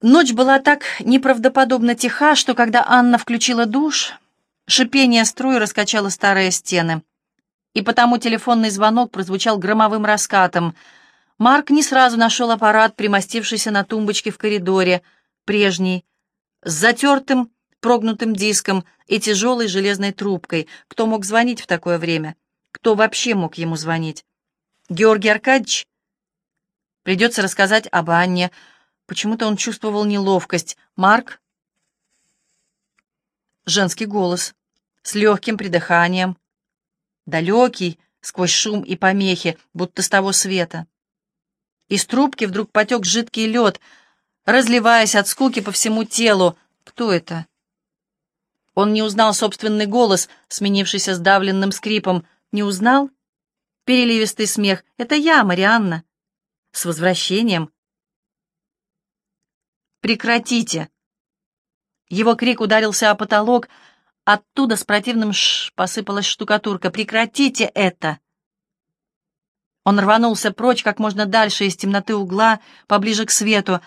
Ночь была так неправдоподобно тиха, что когда Анна включила душ, шипение струй раскачало старые стены. И потому телефонный звонок прозвучал громовым раскатом. Марк не сразу нашел аппарат, примостившийся на тумбочке в коридоре, прежний, с затертым, прогнутым диском и тяжелой железной трубкой. Кто мог звонить в такое время? Кто вообще мог ему звонить? Георгий Аркадьевич? Придется рассказать об Анне, Почему-то он чувствовал неловкость. «Марк?» Женский голос с легким придыханием. Далекий, сквозь шум и помехи, будто с того света. Из трубки вдруг потек жидкий лед, разливаясь от скуки по всему телу. Кто это? Он не узнал собственный голос, сменившийся сдавленным скрипом. Не узнал? Переливистый смех. «Это я, Марианна. С возвращением!» Прекратите!» Его крик ударился о потолок, оттуда с противным «ш» посыпалась штукатурка. «Прекратите это!» Он рванулся прочь как можно дальше из темноты угла, поближе к свету.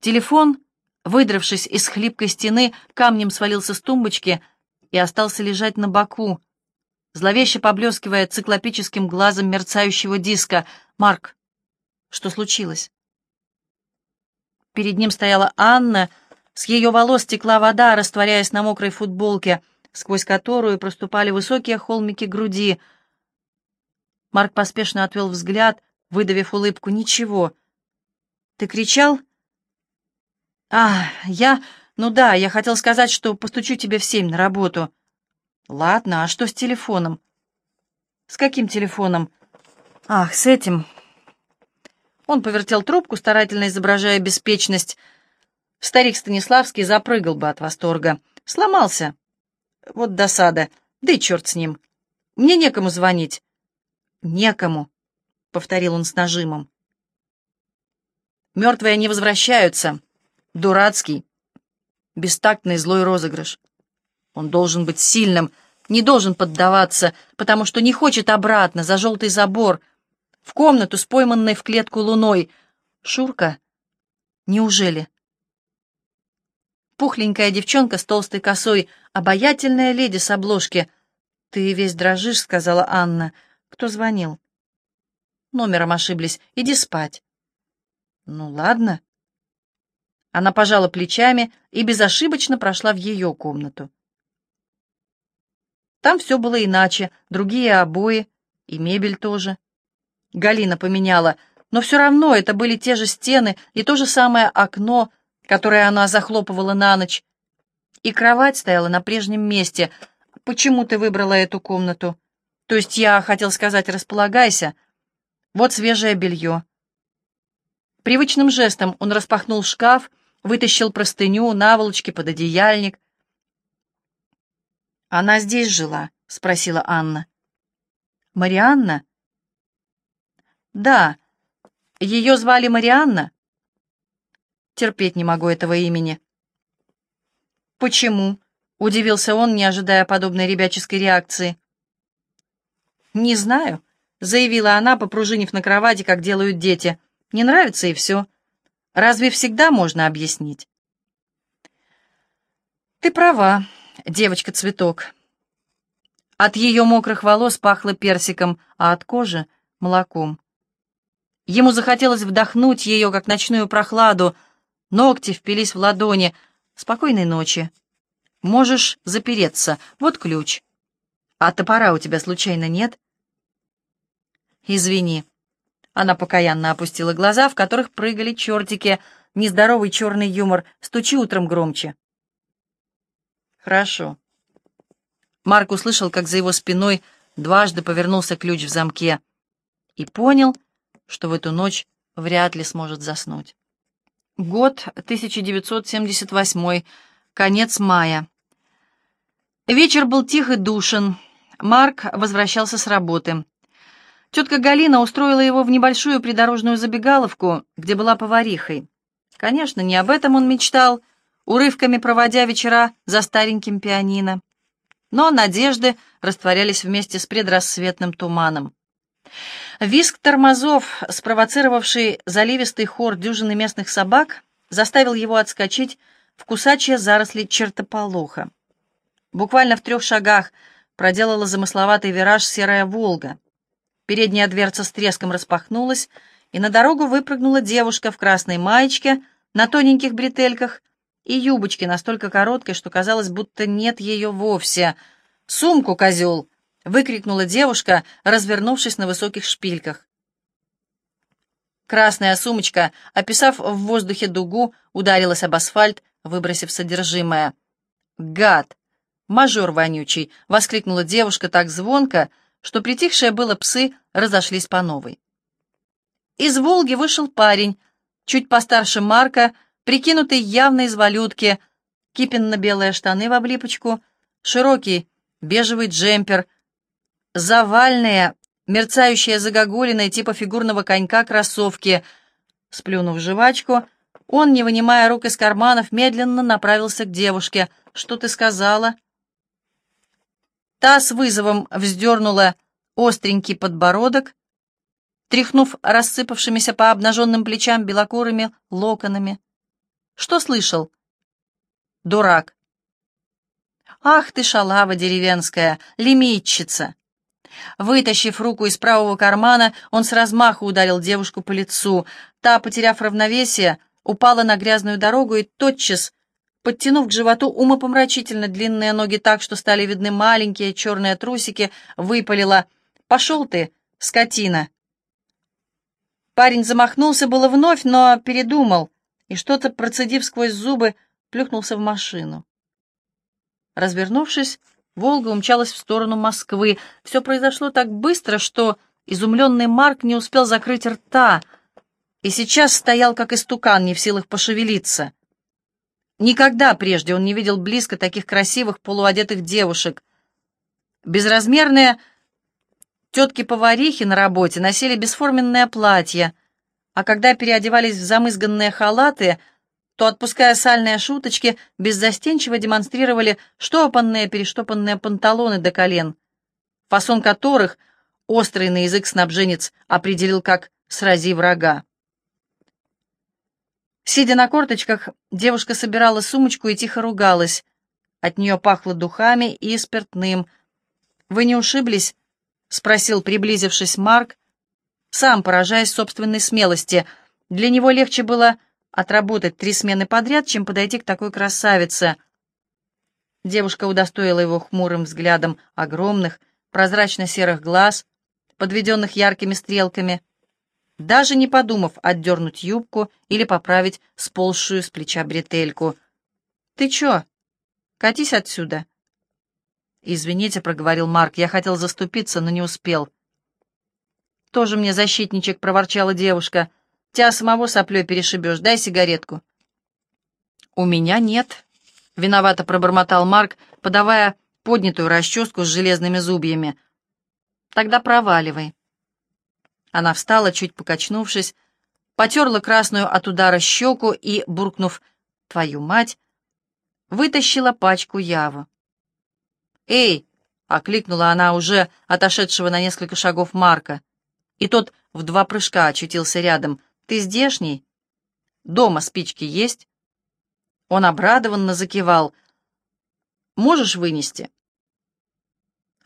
Телефон, выдравшись из хлипкой стены, камнем свалился с тумбочки и остался лежать на боку, зловеще поблескивая циклопическим глазом мерцающего диска. «Марк, что случилось?» Перед ним стояла Анна, с ее волос текла вода, растворяясь на мокрой футболке, сквозь которую проступали высокие холмики груди. Марк поспешно отвел взгляд, выдавив улыбку. «Ничего. Ты кричал?» «А, я... Ну да, я хотел сказать, что постучу тебе в семь на работу». «Ладно, а что с телефоном?» «С каким телефоном?» «Ах, с этим. Он повертел трубку, старательно изображая беспечность. Старик Станиславский запрыгал бы от восторга. Сломался. Вот досада. Да и черт с ним. Мне некому звонить. Некому, — повторил он с нажимом. Мертвые не возвращаются. Дурацкий, бестактный злой розыгрыш. Он должен быть сильным, не должен поддаваться, потому что не хочет обратно за желтый забор — в комнату с пойманной в клетку луной. Шурка? Неужели? Пухленькая девчонка с толстой косой, обаятельная леди с обложки. «Ты весь дрожишь», — сказала Анна. «Кто звонил?» «Номером ошиблись. Иди спать». «Ну, ладно». Она пожала плечами и безошибочно прошла в ее комнату. Там все было иначе, другие обои, и мебель тоже. Галина поменяла, но все равно это были те же стены и то же самое окно, которое она захлопывала на ночь. И кровать стояла на прежнем месте. Почему ты выбрала эту комнату? То есть я хотел сказать, располагайся. Вот свежее белье. Привычным жестом он распахнул шкаф, вытащил простыню, наволочки, пододеяльник. «Она здесь жила?» — спросила Анна. «Марианна?» «Да. Ее звали Марианна?» «Терпеть не могу этого имени». «Почему?» — удивился он, не ожидая подобной ребяческой реакции. «Не знаю», — заявила она, попружинив на кровати, как делают дети. «Не нравится и все. Разве всегда можно объяснить?» «Ты права, девочка-цветок». От ее мокрых волос пахло персиком, а от кожи — молоком. Ему захотелось вдохнуть ее, как ночную прохладу. Ногти впились в ладони. «Спокойной ночи. Можешь запереться. Вот ключ. А топора у тебя случайно нет?» «Извини». Она покаянно опустила глаза, в которых прыгали чертики. Нездоровый черный юмор. «Стучи утром громче». «Хорошо». Марк услышал, как за его спиной дважды повернулся ключ в замке. И понял, что в эту ночь вряд ли сможет заснуть. Год 1978, конец мая. Вечер был тих и душен. Марк возвращался с работы. Тетка Галина устроила его в небольшую придорожную забегаловку, где была поварихой. Конечно, не об этом он мечтал, урывками проводя вечера за стареньким пианино. Но надежды растворялись вместе с предрассветным туманом. Виск тормозов, спровоцировавший заливистый хор дюжины местных собак, заставил его отскочить в кусачие заросли чертополоха. Буквально в трех шагах проделала замысловатый вираж серая «Волга». Передняя дверца с треском распахнулась, и на дорогу выпрыгнула девушка в красной маечке, на тоненьких бретельках и юбочке настолько короткой, что казалось, будто нет ее вовсе. «Сумку, козел!» — выкрикнула девушка, развернувшись на высоких шпильках. Красная сумочка, описав в воздухе дугу, ударилась об асфальт, выбросив содержимое. «Гад! Мажор вонючий!» — воскликнула девушка так звонко, что притихшие было псы разошлись по новой. Из «Волги» вышел парень, чуть постарше Марка, прикинутый явно из валютки, кипенно-белые штаны в облипочку, широкий бежевый джемпер, завальные, мерцающие загогулиной типа фигурного конька кроссовки. Сплюнув жвачку, он, не вынимая рук из карманов, медленно направился к девушке. «Что ты сказала?» Та с вызовом вздернула остренький подбородок, тряхнув рассыпавшимися по обнаженным плечам белокурыми локонами. «Что слышал?» «Дурак». «Ах ты, шалава деревенская, лимитчица!» Вытащив руку из правого кармана, он с размаху ударил девушку по лицу. Та, потеряв равновесие, упала на грязную дорогу и тотчас, подтянув к животу умопомрачительно длинные ноги так, что стали видны маленькие черные трусики, выпалила «Пошел ты, скотина!» Парень замахнулся было вновь, но передумал, и что-то, процедив сквозь зубы, плюхнулся в машину. Развернувшись, Волга умчалась в сторону Москвы. Все произошло так быстро, что изумленный Марк не успел закрыть рта и сейчас стоял как истукан, не в силах пошевелиться. Никогда прежде он не видел близко таких красивых полуодетых девушек. Безразмерные тетки-поварихи на работе носили бесформенное платье, а когда переодевались в замызганные халаты — то, отпуская сальные шуточки, беззастенчиво демонстрировали штопанные, перештопанные панталоны до колен, фасон которых острый на язык снабженец определил как «срази врага». Сидя на корточках, девушка собирала сумочку и тихо ругалась. От нее пахло духами и спиртным. «Вы не ушиблись?» — спросил, приблизившись Марк, сам поражаясь собственной смелости. Для него легче было отработать три смены подряд, чем подойти к такой красавице. Девушка удостоила его хмурым взглядом огромных, прозрачно-серых глаз, подведенных яркими стрелками, даже не подумав отдернуть юбку или поправить сползшую с плеча бретельку. «Ты чё? Катись отсюда!» «Извините», — проговорил Марк, — «я хотел заступиться, но не успел». «Тоже мне защитничек», — проворчала девушка, — Тебя самого соплей перешибешь. Дай сигаретку». «У меня нет», — виновато пробормотал Марк, подавая поднятую расческу с железными зубьями. «Тогда проваливай». Она встала, чуть покачнувшись, потерла красную от удара щеку и, буркнув «твою мать», вытащила пачку яву. «Эй!» — окликнула она уже отошедшего на несколько шагов Марка, и тот в два прыжка очутился рядом — ты здешний? Дома спички есть?» Он обрадованно закивал. «Можешь вынести?»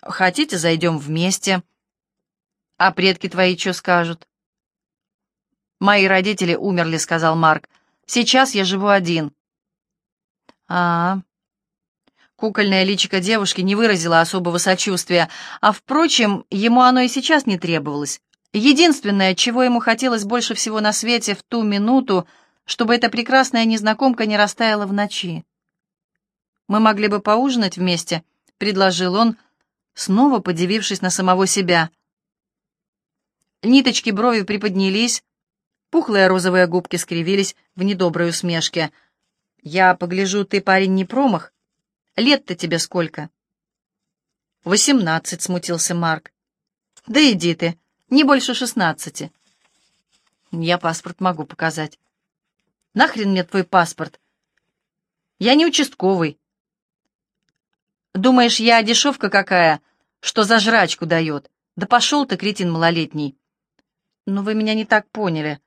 «Хотите, зайдем вместе?» «А предки твои что скажут?» «Мои родители умерли», — сказал Марк. «Сейчас я живу один». «А-а-а». Кукольное личико девушки не выразило особого сочувствия, а, впрочем, ему оно и сейчас не требовалось. Единственное, чего ему хотелось больше всего на свете в ту минуту, чтобы эта прекрасная незнакомка не растаяла в ночи. «Мы могли бы поужинать вместе», — предложил он, снова подивившись на самого себя. Ниточки брови приподнялись, пухлые розовые губки скривились в недоброй усмешке. «Я погляжу, ты парень не промах. Лет-то тебе сколько?» «Восемнадцать», — смутился Марк. «Да иди ты», не больше шестнадцати. Я паспорт могу показать. Нахрен мне твой паспорт? Я не участковый. Думаешь, я дешевка какая, что за жрачку дает? Да пошел ты, кретин малолетний. Но вы меня не так поняли.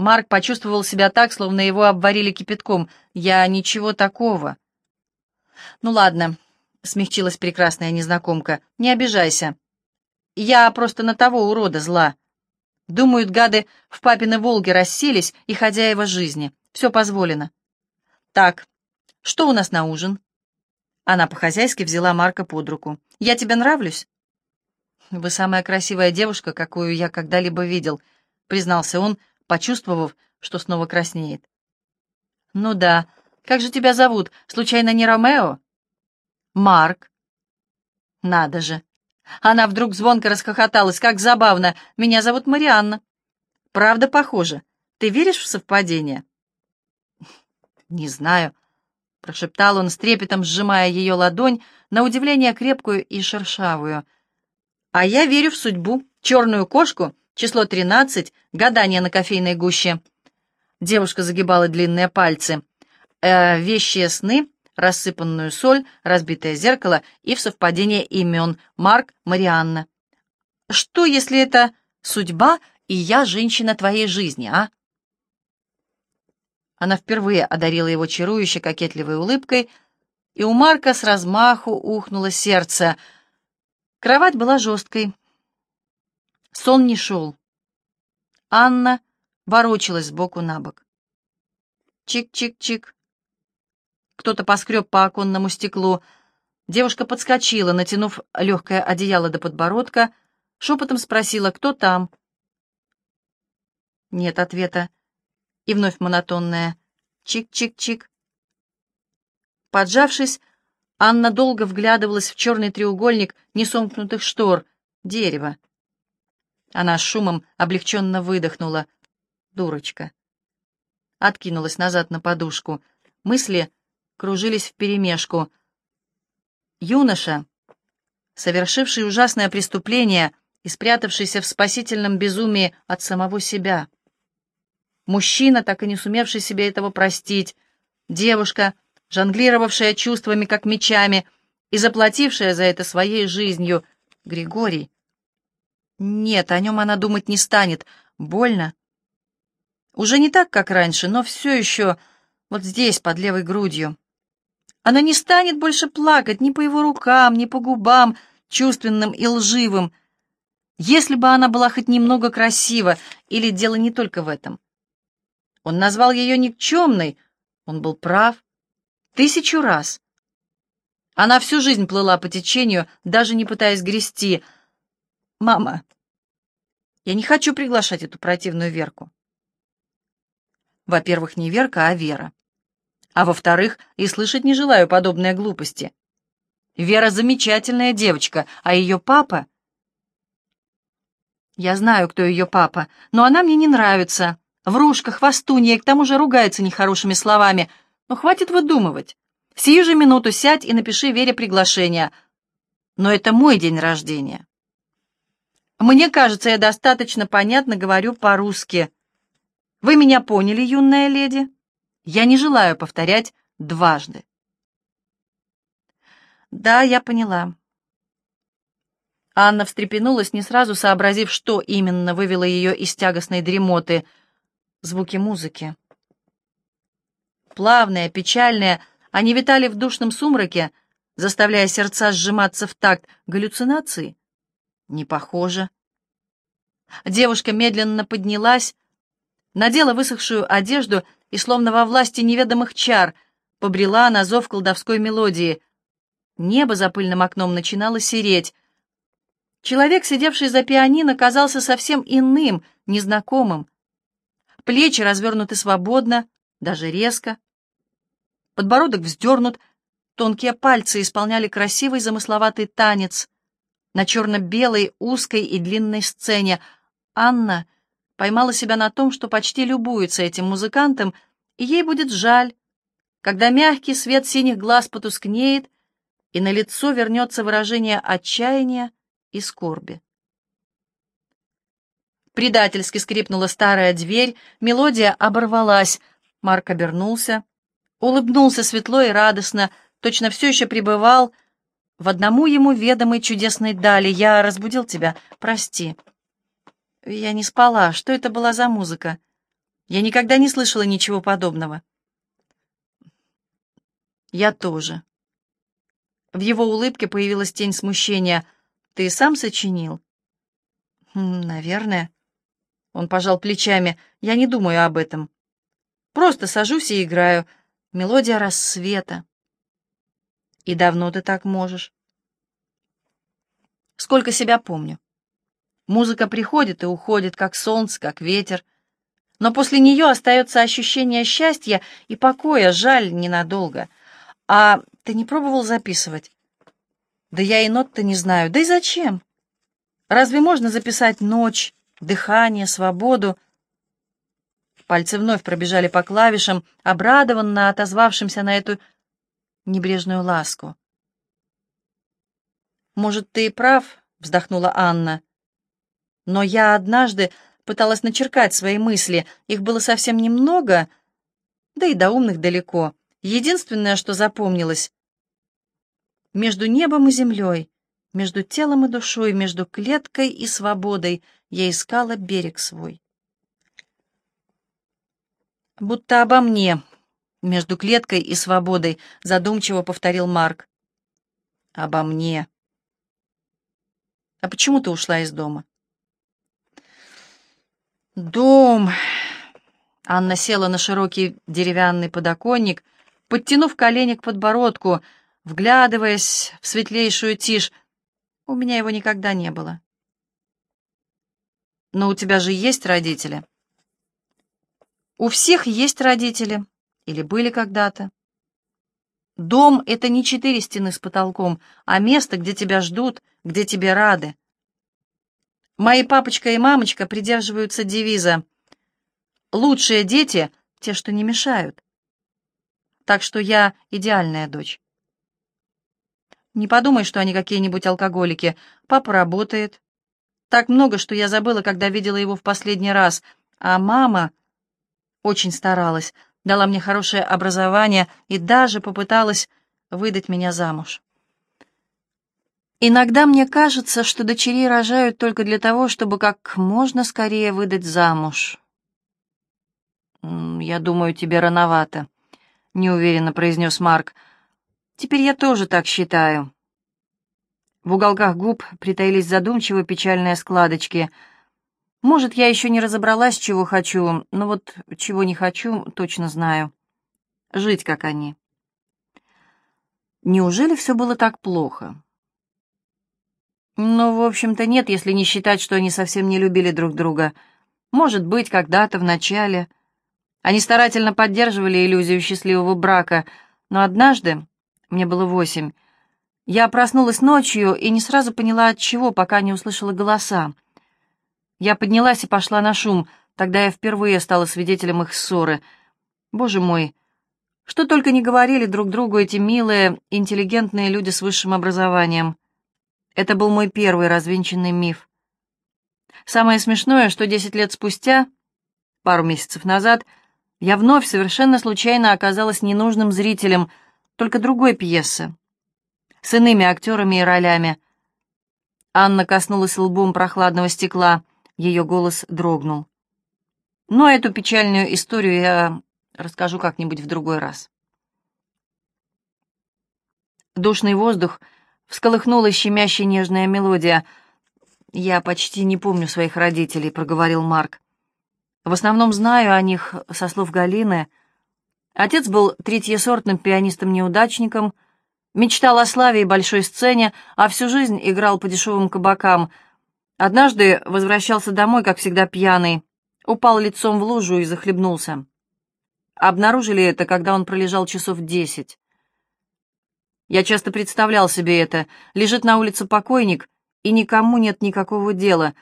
Марк почувствовал себя так, словно его обварили кипятком. «Я ничего такого». «Ну ладно», — смягчилась прекрасная незнакомка, — «не обижайся. Я просто на того урода зла. Думают, гады в папины Волге расселись и хозяева жизни. Все позволено. Так, что у нас на ужин?» Она по-хозяйски взяла Марка под руку. «Я тебе нравлюсь?» «Вы самая красивая девушка, какую я когда-либо видел», — признался он, — почувствовав, что снова краснеет. «Ну да. Как же тебя зовут? Случайно не Ромео?» «Марк». «Надо же». Она вдруг звонко расхохоталась. «Как забавно. Меня зовут Марианна». «Правда похоже. Ты веришь в совпадение?» «Не знаю», — прошептал он с трепетом, сжимая ее ладонь, на удивление крепкую и шершавую. «А я верю в судьбу, черную кошку Число 13. Гадание на кофейной гуще. Девушка загибала длинные пальцы. Э, вещие сны, рассыпанную соль, разбитое зеркало и в совпадение имен Марк, Марианна. Что, если это судьба, и я женщина твоей жизни, а? Она впервые одарила его чарующе кокетливой улыбкой, и у Марка с размаху ухнуло сердце. Кровать была жесткой, Сон не шел. Анна ворочалась сбоку на бок. Чик-чик-чик. Кто-то поскреб по оконному стеклу. Девушка подскочила, натянув легкое одеяло до подбородка, шепотом спросила, кто там. Нет ответа. И вновь монотонная «чик-чик-чик». Поджавшись, Анна долго вглядывалась в черный треугольник несомкнутых штор, дерево. Она с шумом облегченно выдохнула. Дурочка. Откинулась назад на подушку. Мысли кружились вперемешку. Юноша, совершивший ужасное преступление и спрятавшийся в спасительном безумии от самого себя. Мужчина, так и не сумевший себе этого простить. Девушка, жонглировавшая чувствами, как мечами, и заплатившая за это своей жизнью. Григорий. Нет, о нем она думать не станет. Больно. Уже не так, как раньше, но все еще вот здесь, под левой грудью. Она не станет больше плакать ни по его рукам, ни по губам, чувственным и лживым. Если бы она была хоть немного красива, или дело не только в этом. Он назвал ее никчемной, он был прав. Тысячу раз. Она всю жизнь плыла по течению, даже не пытаясь грести — «Мама, я не хочу приглашать эту противную Верку». Во-первых, не Верка, а Вера. А во-вторых, и слышать не желаю подобные глупости. Вера замечательная девочка, а ее папа... Я знаю, кто ее папа, но она мне не нравится. Врушка, хвостунья, и к тому же ругается нехорошими словами. Но хватит выдумывать. Сию же минуту сядь и напиши Вере приглашение. Но это мой день рождения. Мне кажется, я достаточно понятно говорю по-русски. Вы меня поняли, юная леди? Я не желаю повторять дважды. Да, я поняла. Анна встрепенулась, не сразу сообразив, что именно вывело ее из тягостной дремоты. Звуки музыки. Плавные, печальные, они витали в душном сумраке, заставляя сердца сжиматься в такт галлюцинации. Не похоже. Девушка медленно поднялась, надела высохшую одежду и, словно во власти неведомых чар, побрела на зов колдовской мелодии. Небо за пыльным окном начинало сереть. Человек, сидевший за пианино, казался совсем иным, незнакомым. Плечи развернуты свободно, даже резко. Подбородок вздернут, тонкие пальцы исполняли красивый замысловатый танец — на черно-белой, узкой и длинной сцене. Анна поймала себя на том, что почти любуется этим музыкантом, и ей будет жаль, когда мягкий свет синих глаз потускнеет, и на лицо вернется выражение отчаяния и скорби. Предательски скрипнула старая дверь, мелодия оборвалась. Марк обернулся, улыбнулся светло и радостно, точно все еще пребывал в одному ему ведомой чудесной дали. Я разбудил тебя, прости. Я не спала. Что это была за музыка? Я никогда не слышала ничего подобного. Я тоже. В его улыбке появилась тень смущения. Ты сам сочинил? «Хм, наверное. Он пожал плечами. Я не думаю об этом. Просто сажусь и играю. Мелодия рассвета. И давно ты так можешь? Сколько себя помню. Музыка приходит и уходит, как солнце, как ветер. Но после нее остается ощущение счастья и покоя, жаль, ненадолго. А ты не пробовал записывать? Да я и нот-то не знаю. Да и зачем? Разве можно записать ночь, дыхание, свободу? Пальцы вновь пробежали по клавишам, обрадованно отозвавшимся на эту небрежную ласку. «Может, ты и прав», — вздохнула Анна. «Но я однажды пыталась начеркать свои мысли. Их было совсем немного, да и до умных далеко. Единственное, что запомнилось — между небом и землей, между телом и душой, между клеткой и свободой я искала берег свой. Будто обо мне, между клеткой и свободой, задумчиво повторил Марк. Обо мне. А почему ты ушла из дома? Дом. Анна села на широкий деревянный подоконник, подтянув колени к подбородку, вглядываясь в светлейшую тишь, у меня его никогда не было. Но у тебя же есть родители? У всех есть родители. Или были когда-то. Дом — это не четыре стены с потолком, а место, где тебя ждут, где тебе рады. Мои папочка и мамочка придерживаются девиза «Лучшие дети — те, что не мешают». Так что я идеальная дочь. Не подумай, что они какие-нибудь алкоголики. Папа работает. Так много, что я забыла, когда видела его в последний раз. А мама очень старалась, дала мне хорошее образование и даже попыталась выдать меня замуж. Иногда мне кажется, что дочерей рожают только для того, чтобы как можно скорее выдать замуж. «Я думаю, тебе рановато», — неуверенно произнес Марк. Теперь я тоже так считаю. В уголках губ притаились задумчиво печальные складочки. Может, я еще не разобралась, чего хочу, но вот чего не хочу, точно знаю. Жить, как они. Неужели все было так плохо? Ну, в общем-то, нет, если не считать, что они совсем не любили друг друга. Может быть, когда-то в начале. Они старательно поддерживали иллюзию счастливого брака, но однажды мне было восемь. Я проснулась ночью и не сразу поняла, от чего, пока не услышала голоса. Я поднялась и пошла на шум. Тогда я впервые стала свидетелем их ссоры. Боже мой, что только не говорили друг другу эти милые, интеллигентные люди с высшим образованием. Это был мой первый развенчанный миф. Самое смешное, что десять лет спустя, пару месяцев назад, я вновь совершенно случайно оказалась ненужным зрителем — только другой пьесы, с иными актерами и ролями. Анна коснулась лбом прохладного стекла, ее голос дрогнул. Но эту печальную историю я расскажу как-нибудь в другой раз. Душный воздух всколыхнула щемящая нежная мелодия. «Я почти не помню своих родителей», — проговорил Марк. «В основном знаю о них со слов Галины», — Отец был третьесортным пианистом-неудачником, мечтал о славе и большой сцене, а всю жизнь играл по дешевым кабакам. Однажды возвращался домой, как всегда пьяный, упал лицом в лужу и захлебнулся. Обнаружили это, когда он пролежал часов десять. Я часто представлял себе это. Лежит на улице покойник, и никому нет никакого дела.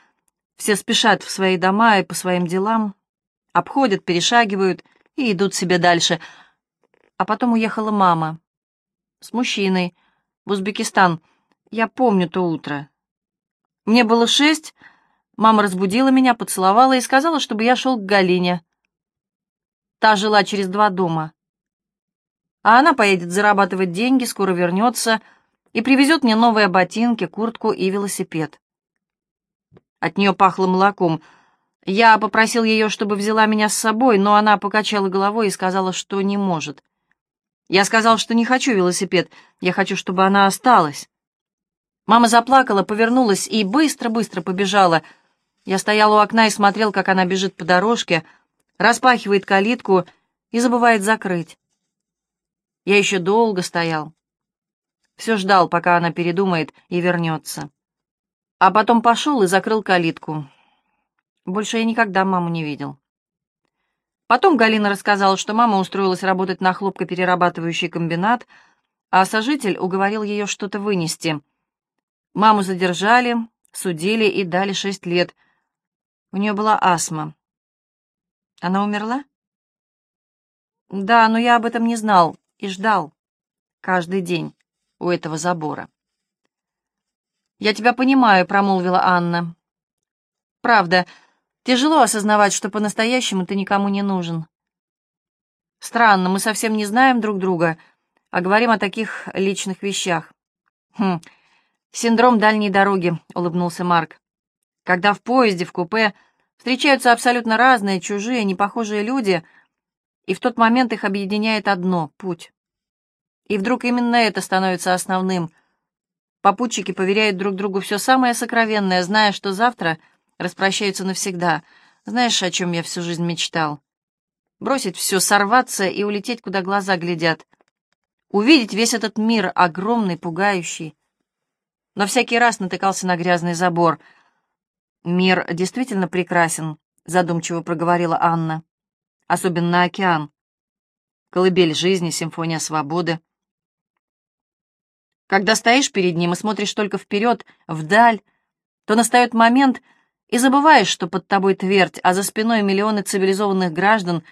Все спешат в свои дома и по своим делам, обходят, перешагивают — и идут себе дальше. А потом уехала мама. С мужчиной. В Узбекистан. Я помню то утро. Мне было шесть. Мама разбудила меня, поцеловала и сказала, чтобы я шел к Галине. Та жила через два дома. А она поедет зарабатывать деньги, скоро вернется и привезет мне новые ботинки, куртку и велосипед. От нее пахло молоком. Я попросил ее, чтобы взяла меня с собой, но она покачала головой и сказала, что не может. Я сказал, что не хочу велосипед, я хочу, чтобы она осталась. Мама заплакала, повернулась и быстро-быстро побежала. Я стоял у окна и смотрел, как она бежит по дорожке, распахивает калитку и забывает закрыть. Я еще долго стоял. Все ждал, пока она передумает и вернется. А потом пошел и закрыл калитку. Больше я никогда маму не видел. Потом Галина рассказала, что мама устроилась работать на хлопкоперерабатывающий комбинат, а сожитель уговорил ее что-то вынести. Маму задержали, судили и дали шесть лет. У нее была астма. Она умерла? Да, но я об этом не знал и ждал. Каждый день у этого забора. «Я тебя понимаю», — промолвила Анна. «Правда, тяжело осознавать, что по-настоящему ты никому не нужен. Странно, мы совсем не знаем друг друга, а говорим о таких личных вещах». «Хм, синдром дальней дороги», — улыбнулся Марк. «Когда в поезде, в купе встречаются абсолютно разные, чужие, непохожие люди, и в тот момент их объединяет одно — путь. И вдруг именно это становится основным — Попутчики поверяют друг другу все самое сокровенное, зная, что завтра распрощаются навсегда. Знаешь, о чем я всю жизнь мечтал? Бросить все, сорваться и улететь, куда глаза глядят. Увидеть весь этот мир, огромный, пугающий. Но всякий раз натыкался на грязный забор. «Мир действительно прекрасен», — задумчиво проговорила Анна. «Особенно океан. Колыбель жизни, симфония свободы. Когда стоишь перед ним и смотришь только вперед, вдаль, то настает момент, и забываешь, что под тобой твердь, а за спиной миллионы цивилизованных граждан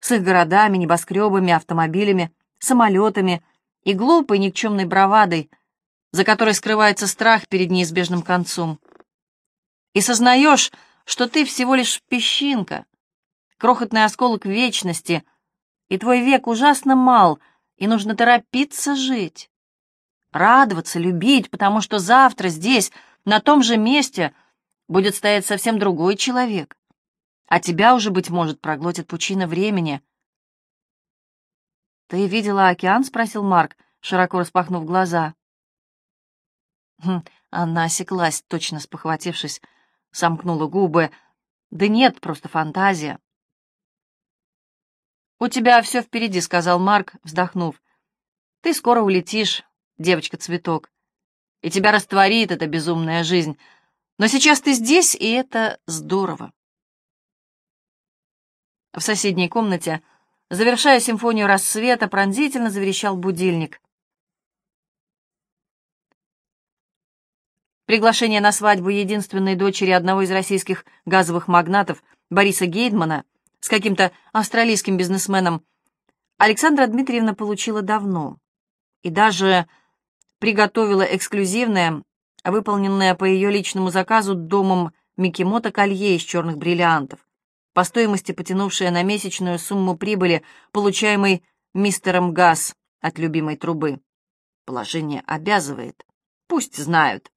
с их городами, небоскребами, автомобилями, самолетами и глупой никчемной бравадой, за которой скрывается страх перед неизбежным концом. И сознаешь, что ты всего лишь песчинка, крохотный осколок вечности, и твой век ужасно мал, и нужно торопиться жить радоваться, любить, потому что завтра здесь, на том же месте, будет стоять совсем другой человек, а тебя уже, быть может, проглотит пучина времени. «Ты видела океан?» — спросил Марк, широко распахнув глаза. Хм, она осеклась, точно спохватившись, сомкнула губы. «Да нет, просто фантазия». «У тебя все впереди», — сказал Марк, вздохнув. «Ты скоро улетишь, девочка-цветок, и тебя растворит эта безумная жизнь. Но сейчас ты здесь, и это здорово. В соседней комнате, завершая симфонию рассвета, пронзительно заверещал будильник. Приглашение на свадьбу единственной дочери одного из российских газовых магнатов Бориса Гейдмана с каким-то австралийским бизнесменом Александра Дмитриевна получила давно. И даже приготовила эксклюзивное, выполненное по ее личному заказу домом Микимото колье из черных бриллиантов, по стоимости потянувшее на месячную сумму прибыли, получаемой мистером Газ от любимой трубы. Положение обязывает. Пусть знают.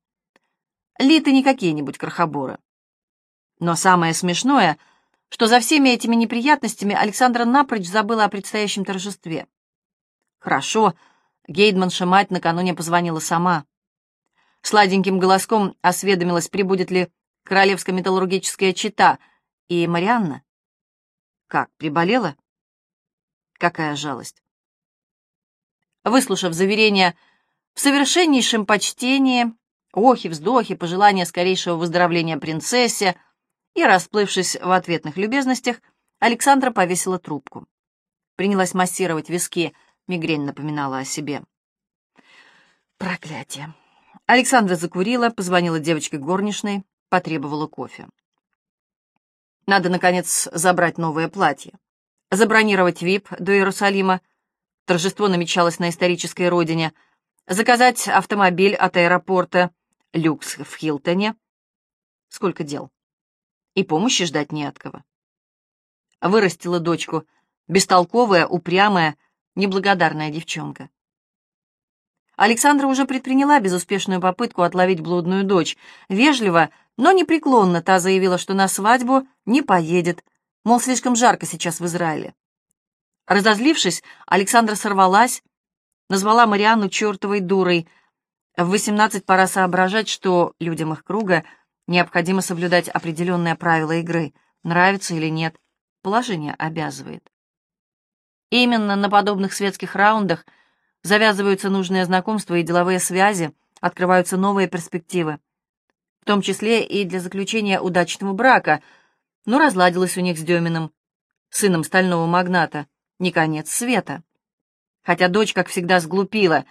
Литы не какие-нибудь крохоборы. Но самое смешное, что за всеми этими неприятностями Александра напрочь забыла о предстоящем торжестве. Хорошо, Гейдманша мать накануне позвонила сама. Сладеньким голоском осведомилась, прибудет ли королевская металлургическая чита. И Марианна? Как, приболела? Какая жалость. Выслушав заверение в совершеннейшем почтении, охи-вздохи, пожелания скорейшего выздоровления принцессе и, расплывшись в ответных любезностях, Александра повесила трубку. Принялась массировать виски — Мигрень напоминала о себе. Проклятие. Александра закурила, позвонила девочке горничной, потребовала кофе. Надо, наконец, забрать новое платье. Забронировать ВИП до Иерусалима. Торжество намечалось на исторической родине. Заказать автомобиль от аэропорта «Люкс» в Хилтоне. Сколько дел. И помощи ждать не от кого. Вырастила дочку. Бестолковая, упрямая, Неблагодарная девчонка. Александра уже предприняла безуспешную попытку отловить блудную дочь. Вежливо, Но непреклонно та заявила, что на свадьбу не поедет, мол, слишком жарко сейчас в Израиле. Разозлившись, Александра сорвалась, назвала Марианну чертовой дурой. В восемнадцать пора соображать, что людям их круга необходимо соблюдать определенные правила игры, нравится или нет, положение обязывает. Именно на подобных светских раундах завязываются нужные знакомства и деловые связи, открываются новые перспективы в том числе и для заключения удачного брака, но разладилась у них с Деминым, сыном стального магната, не конец света. Хотя дочь, как всегда, сглупила.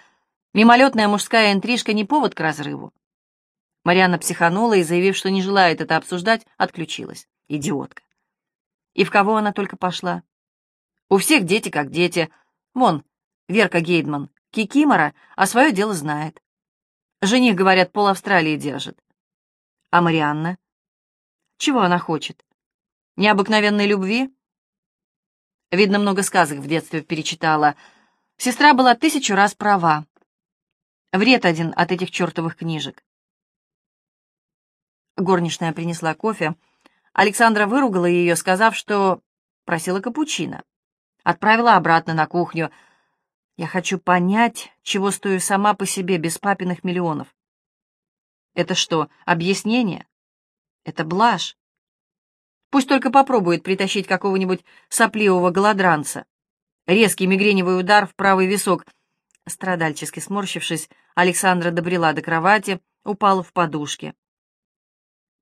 Мимолетная мужская интрижка не повод к разрыву. Марианна психанула и, заявив, что не желает это обсуждать, отключилась. Идиотка. И в кого она только пошла? У всех дети как дети. Вон, Верка Гейдман, Кикимора, а свое дело знает. Жених, говорят, пол Австралии держит. А Марианна? Чего она хочет? Необыкновенной любви? Видно, много сказок в детстве перечитала. Сестра была тысячу раз права. Вред один от этих чертовых книжек. Горничная принесла кофе. Александра выругала ее, сказав, что просила капучино. Отправила обратно на кухню. Я хочу понять, чего стою сама по себе без папиных миллионов. Это что, объяснение? Это блажь. Пусть только попробует притащить какого-нибудь сопливого голодранца. Резкий мигреневый удар в правый висок. Страдальчески сморщившись, Александра добрела до кровати, упала в подушке.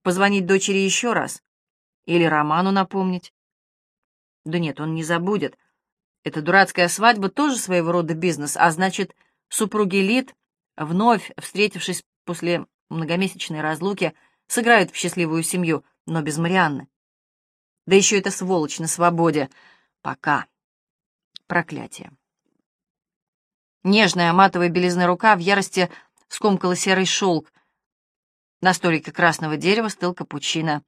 Позвонить дочери еще раз? Или Роману напомнить? Да нет, он не забудет. Эта дурацкая свадьба тоже своего рода бизнес, а значит, супруги Лид, вновь встретившись после многомесячной разлуки сыграют в счастливую семью, но без Марианны. Да еще эта сволочь на свободе. Пока. Проклятие. Нежная матовая белизна рука в ярости скомкала серый шелк. На столике красного дерева стыл капучино.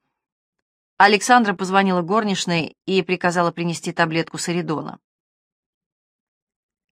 Александра позвонила горничной и приказала принести таблетку Саридона.